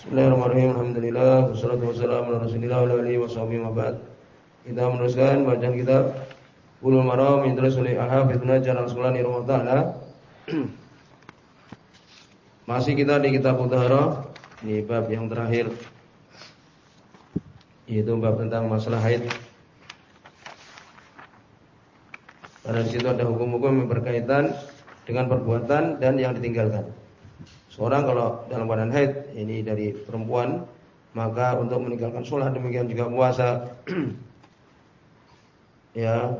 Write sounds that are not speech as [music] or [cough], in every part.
Bismillahirrahmanirrahim. Alhamdulillah wassalatu wassalamu ala Rasulillah wa alihi washabihi wa ba'd. Kita meneruskan bacaan kitab Bulughul Maram yang ditulis oleh Al-Hafidz Hajar Al-Asqalani rahimahullah. [clears throat] Masih kita di kitab Taharah, ini bab yang terakhir yaitu bab tentang masalah haid. Di situ ada hukum-hukum yang berkaitan dengan perbuatan dan yang ditinggalkan. Seorang kalau dalam keadaan haid ini dari perempuan maka untuk meninggalkan sholat demikian juga puasa [clears throat] ya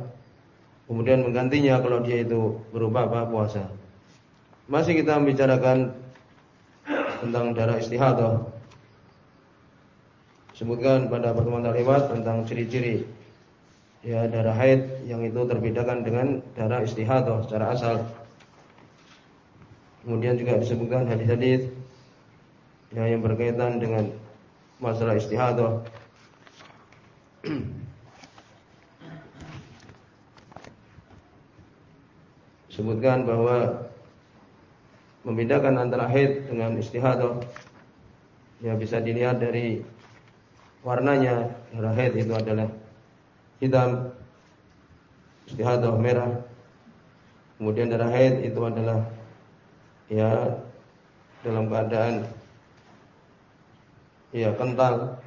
kemudian menggantinya kalau dia itu berupa apa puasa. Masih kita membicarakan tentang darah istihadah. Sebutkan pada pertemuan terlewat tentang ciri-ciri ya darah haid yang itu terbedakan dengan darah istihadah secara asal. Kemudian juga disebutkan hadis-hadis ya, yang berkaitan dengan masalah istihadah. Sebutkan bahwa membedakan antara haid dengan istihadah ya bisa dilihat dari warnanya. Darah haid itu adalah hitam, istihadah merah. Kemudian darah haid itu adalah ya dalam keadaan ya kental.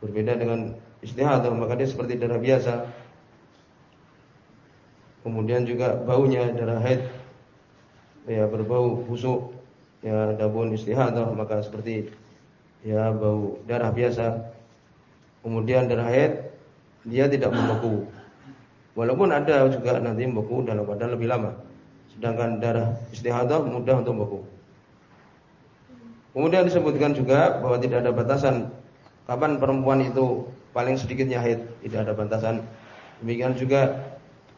Berbeda dengan istihadah maka dia seperti darah biasa. Kemudian juga baunya darah haid. Ya berbau busuk. Ya adapun istihadah maka seperti ya bau darah biasa. Kemudian darah haid dia tidak membeku. Walaupun ada juga nanti membeku dalam keadaan lebih lama. Sedangkan darah istihadah mudah untuk beku. Kemudian disebutkan juga bahwa tidak ada batasan kapan perempuan itu paling sedikitnya haid, tidak ada batasan. Demikian juga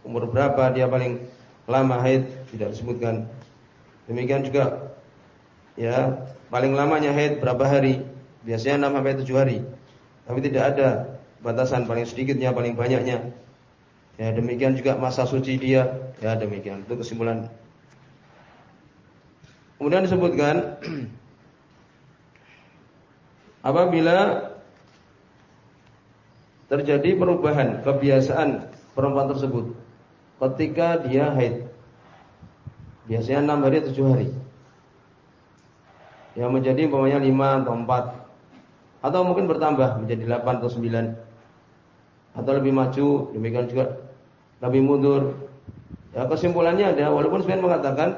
umur berapa dia paling lama haid tidak disebutkan. Demikian juga ya paling lamanya haid berapa hari? Biasanya 6 sampai 7 hari. Tapi tidak ada batasan paling sedikitnya, paling banyaknya. Ya demikian juga masa suci dia. Ya demikian. Itu kesimpulan. Kemudian disebutkan [clears throat] apabila terjadi perubahan kebiasaan perempuan tersebut ketika dia haid. Biasanya 6 hari atau 7 hari. Ya menjadi umpamanya 5 atau 4 atau mungkin bertambah menjadi 8 atau 9 atau lebih maju demikian juga lebih mundur. Ya kesimpulannya ada walaupun sebenarnya mengatakan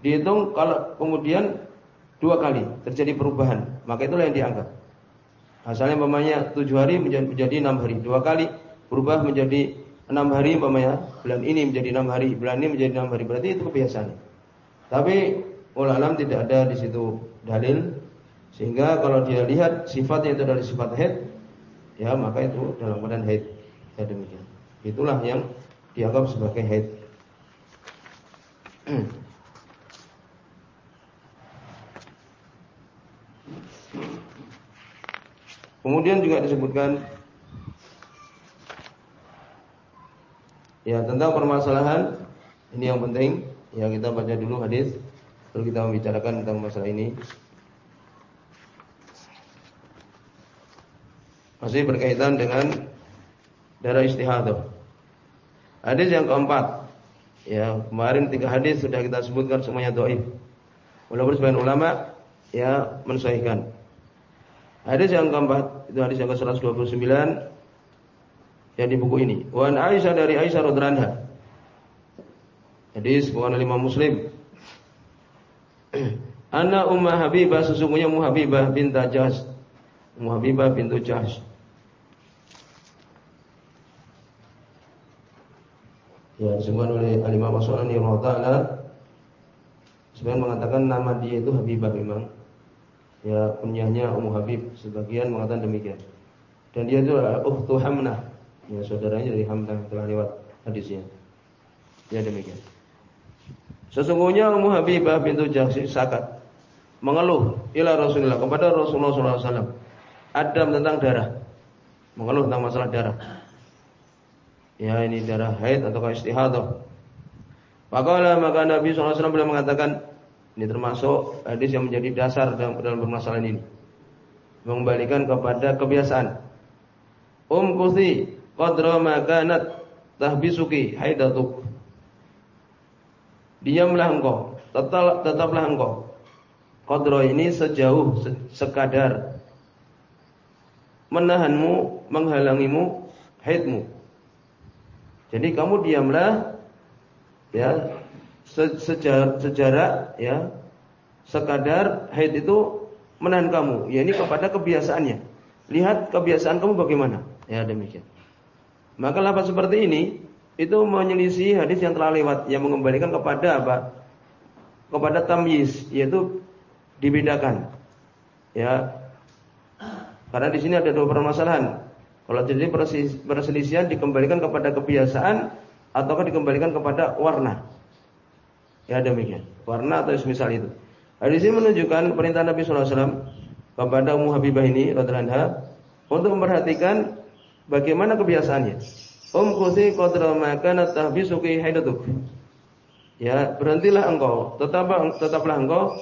dihitung kalau kemudian dua kali terjadi perubahan, maka itulah yang dianggap. Asalnya umpamanya tujuh hari menjadi, enam hari, dua kali berubah menjadi enam hari umpamanya bulan ini menjadi enam hari, bulan ini menjadi enam hari, berarti itu kebiasaan. Tapi ulama tidak ada di situ dalil sehingga kalau dia lihat sifatnya itu dari sifat haid, ya maka itu dalam keadaan haid. Ya demikian. Itulah yang dianggap sebagai haid. [clears throat] Kemudian juga disebutkan ya tentang permasalahan ini yang penting yang kita baca dulu hadis lalu kita membicarakan tentang masalah ini. Masih berkaitan dengan darah istihadah. Hadis yang keempat. Ya, kemarin tiga hadis sudah kita sebutkan semuanya dhaif. Walaupun sebagian ulama ya mensahihkan. Hadis yang keempat itu hadis yang ke-129 yang di buku ini. Wa Aisyah dari Aisyah radhiyallahu anha. Hadis bukan lima Muslim. [clears throat] Anna Umma Habibah sesungguhnya Ummu Habibah binta Jahsh. Ummu Habibah bintu Jahsh. ya disebutkan oleh Al-Imam As-Sulani taala sebagian mengatakan nama dia itu Habibah memang ya kunyahnya Ummu Habib sebagian mengatakan demikian. Dan dia itu Ukhtu Hamnah. Ya saudaranya dari Hamnah telah lewat hadisnya. Ya demikian. Sesungguhnya Ummu Habibah bintu Jahsi sakat. Mengeluh ila Rasulullah kepada Rasulullah SAW Adam tentang darah. Mengeluh tentang masalah darah. Ya ini darah haid atau istihadah. Faqala maka Nabi SAW beliau mengatakan Ini termasuk hadis yang menjadi dasar dalam, dalam permasalahan ini. Mengembalikan kepada kebiasaan. Um kusi qadra ma kanat tahbisuki haidatuk. Diamlah engkau, tetap, tetaplah engkau. Qadra ini sejauh sekadar menahanmu, menghalangimu haidmu. Jadi kamu diamlah ya sejarah, sejarah ya sekadar haid itu menahan kamu. Ya ini kepada kebiasaannya. Lihat kebiasaan kamu bagaimana. Ya demikian. Maka lapas seperti ini itu menyelisih hadis yang telah lewat yang mengembalikan kepada apa? Kepada tamyiz yaitu dibedakan. Ya. Karena di sini ada dua permasalahan. Kalau jadi perselisihan dikembalikan kepada kebiasaan ataukah dikembalikan kepada warna. Ya demikian. Warna atau semisal itu. Hadis ini menunjukkan perintah Nabi SAW kepada Ummu Habibah ini radhiyallahu untuk memperhatikan bagaimana kebiasaannya. Um kusi qadra ma kanat tahbisuki haidatuk. Ya, berhentilah engkau, tetaplah tetaplah engkau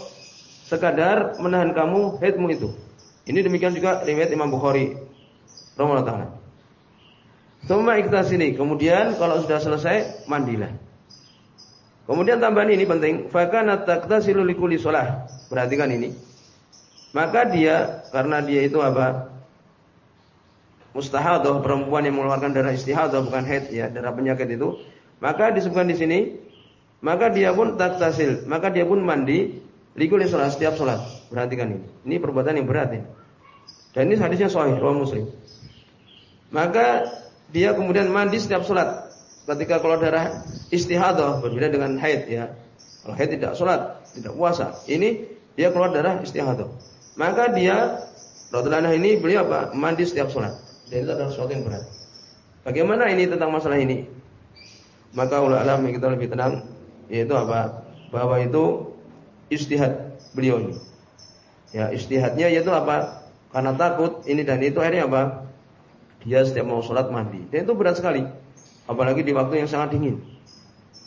sekadar menahan kamu haidmu itu. Ini demikian juga riwayat Imam Bukhari rahimahullah taala. Semua sini. Kemudian kalau sudah selesai mandilah. Kemudian tambahan ini penting, fakana. Perhatikan ini. Maka dia karena dia itu apa? Mustahadah perempuan yang mengeluarkan darah istihadah bukan haid ya, darah penyakit itu. Maka disebutkan di sini, maka dia pun taktasil, maka dia pun mandi likulli shalah setiap salat. Perhatikan ini. Ini perbuatan yang berat ya. Dan ini hadisnya sahih riwayat Muslim. Maka dia kemudian mandi setiap salat ketika keluar darah istihadah berbeda dengan haid ya. Kalau haid tidak sholat, tidak puasa. Ini dia keluar darah istihadah. Maka dia Rasulullah ini beliau apa? Mandi setiap sholat. Dan itu adalah sesuatu yang berat. Bagaimana ini tentang masalah ini? Maka ulama kita lebih tenang yaitu apa? Bahwa itu istihad beliau ini. Ya, istihadnya yaitu apa? Karena takut ini dan itu akhirnya apa? Dia setiap mau sholat mandi. Dan itu berat sekali apalagi di waktu yang sangat dingin.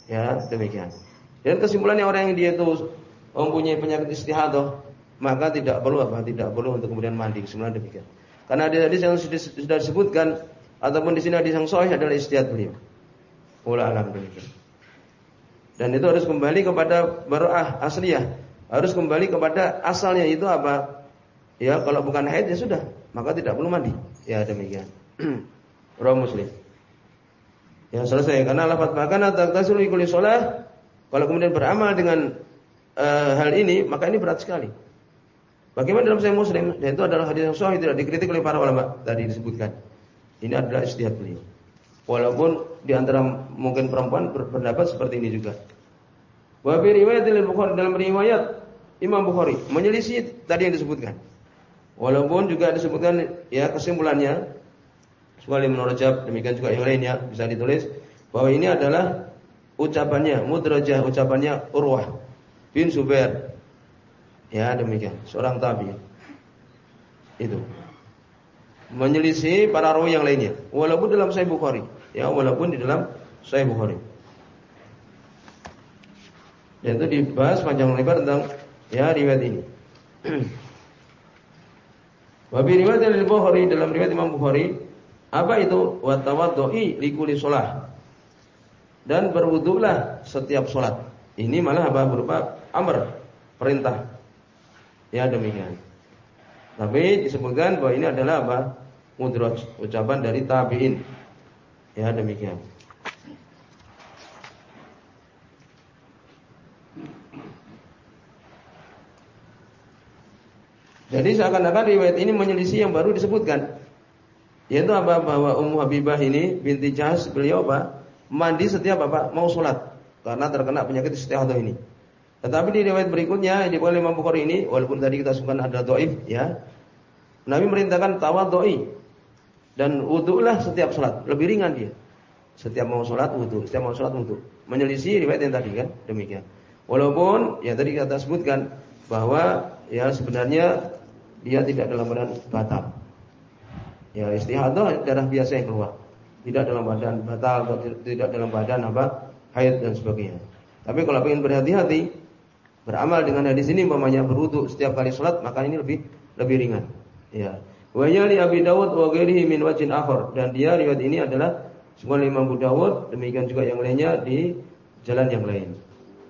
Ya, demikian. Dan kesimpulannya orang yang dia itu mempunyai penyakit istihadah, maka tidak perlu apa? Tidak perlu untuk kemudian mandi. Kesimpulan demikian. Karena ada hadis yang sudah disebutkan ataupun di sini hadis yang sahih adalah istihad beliau. Ulah alam demikian. Dan itu harus kembali kepada baroah asliyah. Harus kembali kepada asalnya itu apa? Ya, kalau bukan haid ya sudah, maka tidak perlu mandi. Ya demikian. [clears throat] Roh Muslim. Ya selesai karena lafaz makan atau tasulu ikuli sholat kalau kemudian beramal dengan uh, hal ini maka ini berat sekali. Bagaimana dalam saya Muslim dan itu adalah hadis yang sahih tidak dikritik oleh para ulama tadi disebutkan. Ini adalah istihad beliau. Walaupun di antara mungkin perempuan berpendapat seperti ini juga. Wa fi riwayat Bukhari dalam riwayat Imam Bukhari menyelisih tadi yang disebutkan. Walaupun juga disebutkan ya kesimpulannya Kecuali menurut Rajab, demikian juga yang lainnya bisa ditulis bahwa ini adalah ucapannya mudrajah, ucapannya Urwah bin Zubair. Ya, demikian, seorang tabi. Itu. Menyelisih para rawi yang lainnya, walaupun dalam Sahih Bukhari, ya, walaupun di dalam Sahih Bukhari. Dan itu dibahas panjang lebar tentang ya riwayat ini. [clears throat] Wabi riwayat dari Bukhari dalam riwayat Imam Bukhari apa itu? Wa tawaddu'i likuli sholat. Dan berwudulah setiap sholat. Ini malah apa? Berupa amr, perintah. Ya demikian. Tapi disebutkan bahwa ini adalah apa? Mudraj, ucapan dari tabi'in. Ya demikian. Jadi seakan-akan riwayat ini menyelisih yang baru disebutkan. Yaitu apa? Bahwa Ummu Habibah ini binti Jahas beliau apa? Mandi setiap apa? Mau sholat karena terkena penyakit istihadah ini. Tetapi di riwayat berikutnya di Bukhari Imam Bukhari ini walaupun tadi kita sebutkan ada doif ya. Nabi merintahkan tawadoi dan wudhulah setiap sholat lebih ringan dia. Setiap mau sholat wudhu, setiap mau sholat wudhu. Menyelisih riwayat yang tadi kan demikian. Walaupun ya tadi kita sebutkan bahwa ya sebenarnya dia tidak dalam badan batal. Ya istihadah darah biasa yang keluar. Tidak dalam badan batal atau tidak dalam badan apa? haid dan sebagainya. Tapi kalau ingin berhati-hati, beramal dengan hadis ini umpamanya berwudu setiap kali sholat maka ini lebih lebih ringan. Ya. Wa li Abi Dawud wa ghairihi min wajhin akhar dan dia riwayat ini adalah semua Imam Abu Dawud demikian juga yang lainnya di jalan yang lain.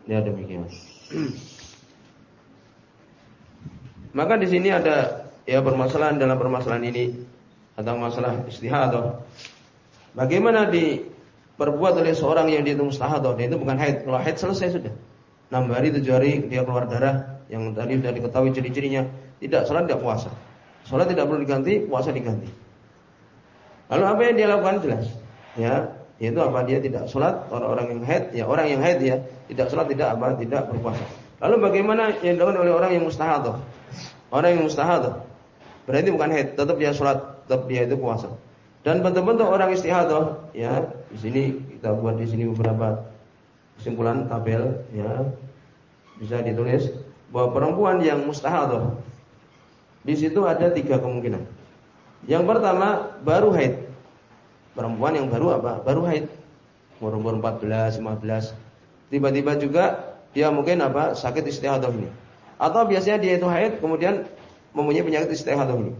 Ya demikian. [clears throat] Maka di sini ada ya permasalahan dalam permasalahan ini atau masalah istihadah. Bagaimana diperbuat oleh seorang yang dihitung mustahadah? Dan itu bukan haid. Kalau haid selesai sudah. 6 hari 7 hari dia keluar darah yang tadi sudah diketahui ciri-cirinya. Tidak sholat tidak puasa. Sholat tidak perlu diganti, puasa diganti. Lalu apa yang dia lakukan jelas. Ya, yaitu apa dia tidak sholat orang-orang yang haid ya orang yang haid ya tidak sholat tidak apa tidak berpuasa lalu bagaimana yang dilakukan oleh orang yang mustahadah orang yang mustahadah berarti bukan haid tetap dia sholat tetap dia itu puasa dan bentuk-bentuk orang istihadah ya di sini kita buat di sini beberapa kesimpulan tabel ya bisa ditulis bahwa perempuan yang mustahadah di situ ada tiga kemungkinan yang pertama baru haid Perempuan yang baru apa? Baru haid. Umur 14, 15. Tiba-tiba juga dia mungkin apa? Sakit istihadah ini. Atau biasanya dia itu haid kemudian mempunyai penyakit istihadah ini.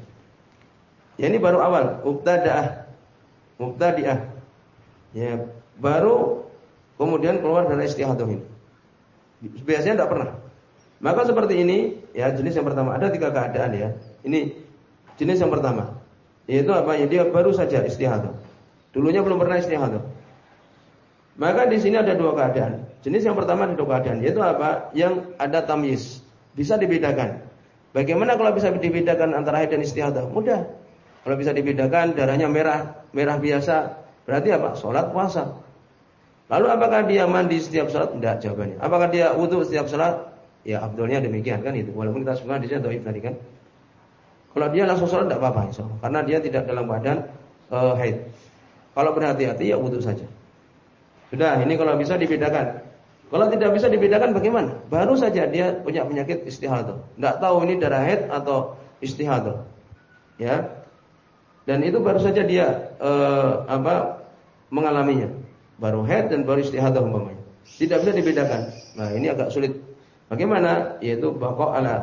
Ya ini baru awal, mubtadaah. Mubtadiah. Ya, baru kemudian keluar dari istihadah ini. Biasanya tidak pernah. Maka seperti ini, ya jenis yang pertama ada tiga keadaan ya. Ini jenis yang pertama, yaitu apa? Ya dia baru saja istihadah. Dulunya belum pernah istihadah. Maka di sini ada dua keadaan. Jenis yang pertama ada dua keadaan, yaitu apa? Yang ada tamyiz, bisa dibedakan. Bagaimana kalau bisa dibedakan antara haid dan istihadah? Mudah. Kalau bisa dibedakan darahnya merah, merah biasa, berarti apa? Salat puasa. Lalu apakah dia mandi setiap salat? Tidak jawabannya. Apakah dia wudhu setiap salat? Ya abdulnya demikian kan itu. Walaupun kita semua di sini tadi kan. Kalau dia langsung salat tidak apa-apa Karena dia tidak dalam badan uh, haid. Kalau berhati-hati ya wudhu saja. Sudah, ini kalau bisa dibedakan. Kalau tidak bisa dibedakan bagaimana? Baru saja dia punya penyakit istihadah. Tidak tahu ini darah haid atau istihadah. Ya. Dan itu baru saja dia eh, apa mengalaminya. Baru haid dan baru istihadah umpamanya. Tidak bisa dibedakan. Nah, ini agak sulit. Bagaimana? Yaitu baqa ala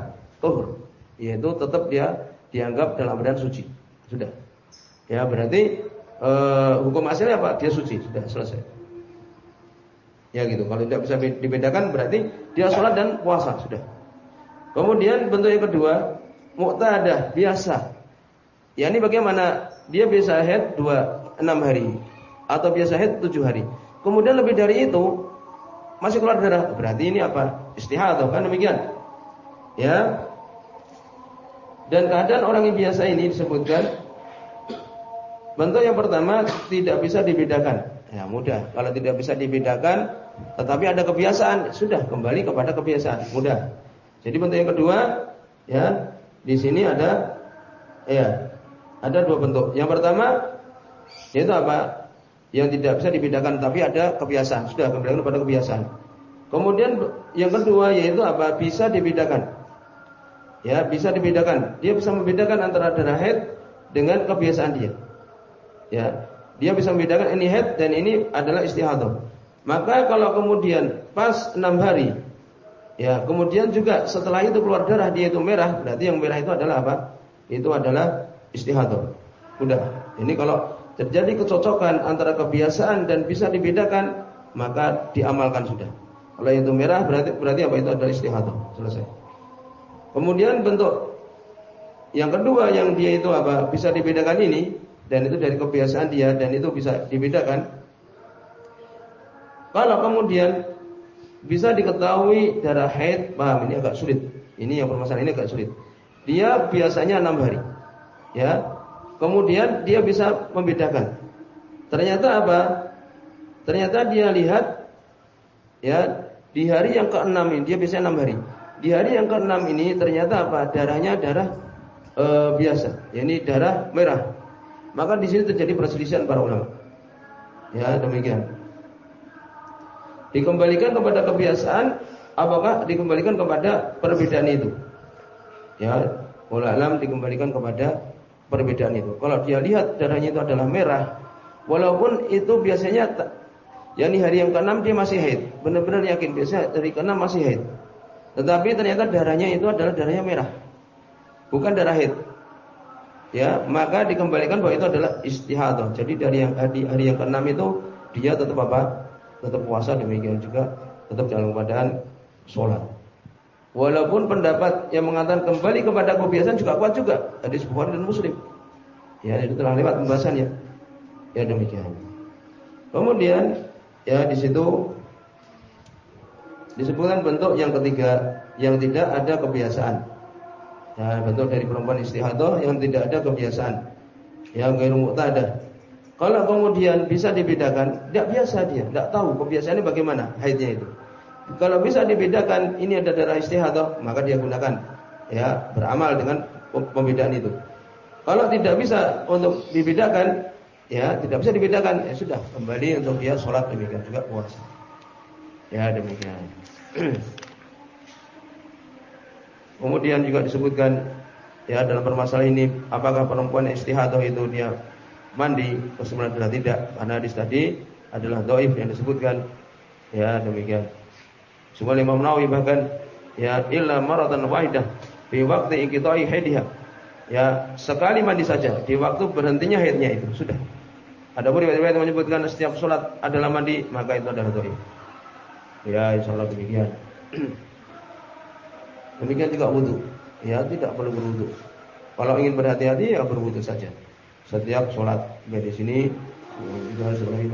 tuhur. Yaitu tetap dia dianggap dalam badan suci. Sudah. Ya, berarti uh, hukum asalnya apa? Dia suci, sudah selesai. Ya gitu. Kalau tidak bisa dibedakan berarti dia sholat dan puasa sudah. Kemudian bentuk yang kedua, muqtadah biasa. Ya ini bagaimana? Dia biasa haid dua enam hari atau biasa haid tujuh hari. Kemudian lebih dari itu masih keluar darah. Berarti ini apa? Istihadah kan demikian. Ya. Dan keadaan orang yang biasa ini disebutkan Bentuk yang pertama tidak bisa dibedakan. Ya mudah. Kalau tidak bisa dibedakan, tetapi ada kebiasaan, sudah kembali kepada kebiasaan. Mudah. Jadi bentuk yang kedua, ya di sini ada, ya ada dua bentuk. Yang pertama yaitu apa? Yang tidak bisa dibedakan, tapi ada kebiasaan. Sudah kembali kepada kebiasaan. Kemudian yang kedua yaitu apa? Bisa dibedakan. Ya, bisa dibedakan. Dia bisa membedakan antara darah haid dengan kebiasaan dia. Ya, dia bisa membedakan ini head dan ini adalah istihadah. Maka kalau kemudian pas enam hari, ya kemudian juga setelah itu keluar darah dia itu merah, berarti yang merah itu adalah apa? Itu adalah istihadah. Udah. Ini kalau terjadi kecocokan antara kebiasaan dan bisa dibedakan, maka diamalkan sudah. Kalau itu merah berarti berarti apa itu adalah istihadah. Selesai. Kemudian bentuk yang kedua yang dia itu apa? Bisa dibedakan ini dan itu dari kebiasaan dia dan itu bisa dibedakan. Kalau kemudian bisa diketahui darah haid, paham ini agak sulit. Ini yang permasalahan ini agak sulit. Dia biasanya enam hari, ya. Kemudian dia bisa membedakan. Ternyata apa? Ternyata dia lihat, ya di hari yang keenam ini dia biasanya enam hari. Di hari yang keenam ini ternyata apa? Darahnya darah e, biasa, ya ini darah merah. Maka di sini terjadi perselisihan para ulama. Ya, demikian. Dikembalikan kepada kebiasaan apakah dikembalikan kepada perbedaan itu? Ya, ulama dikembalikan kepada perbedaan itu. Kalau dia lihat darahnya itu adalah merah, walaupun itu biasanya yakni hari yang keenam dia masih haid. Benar-benar yakin biasanya dari keenam masih haid. Tetapi ternyata darahnya itu adalah darahnya merah. Bukan darah haid. Ya, maka dikembalikan bahwa itu adalah istihadah. Jadi dari yang hari, hari yang keenam itu dia tetap apa? Tetap puasa demikian juga tetap dalam keadaan sholat. Walaupun pendapat yang mengatakan kembali kepada kebiasaan juga kuat juga. Hadis Bukhari dan Muslim. Ya, itu telah lewat pembahasannya. Ya demikian. Kemudian ya di situ disebutkan bentuk yang ketiga yang tidak ada kebiasaan. Ya, bentuk dari perempuan istihadah yang tidak ada kebiasaan. Yang gairu ada. Kalau kemudian bisa dibedakan, tidak biasa dia, tidak tahu kebiasaannya bagaimana haidnya itu. Kalau bisa dibedakan ini ada darah istihadah, maka dia gunakan ya beramal dengan pembedaan itu. Kalau tidak bisa untuk dibedakan, ya tidak bisa dibedakan, ya sudah kembali untuk dia sholat demikian juga puasa. Ya demikian. [clears throat] Kemudian juga disebutkan ya dalam permasalahan ini apakah perempuan istihadah itu dia mandi kesimpulan tidak karena hadis tadi adalah doif yang disebutkan ya demikian. Semua Imam Nawawi bahkan ya illa maratan wahidah di waktu ikitai haidiha. Ya sekali mandi saja di waktu berhentinya haidnya itu sudah. Ada pun riwayat menyebutkan setiap sholat adalah mandi, maka itu adalah doa. Ya, insya Allah demikian. demikian juga wudhu. Ya, tidak perlu berwudhu. Kalau ingin berhati-hati, ya berwudhu saja. Setiap sholat. Ya, di sini, itu harus dari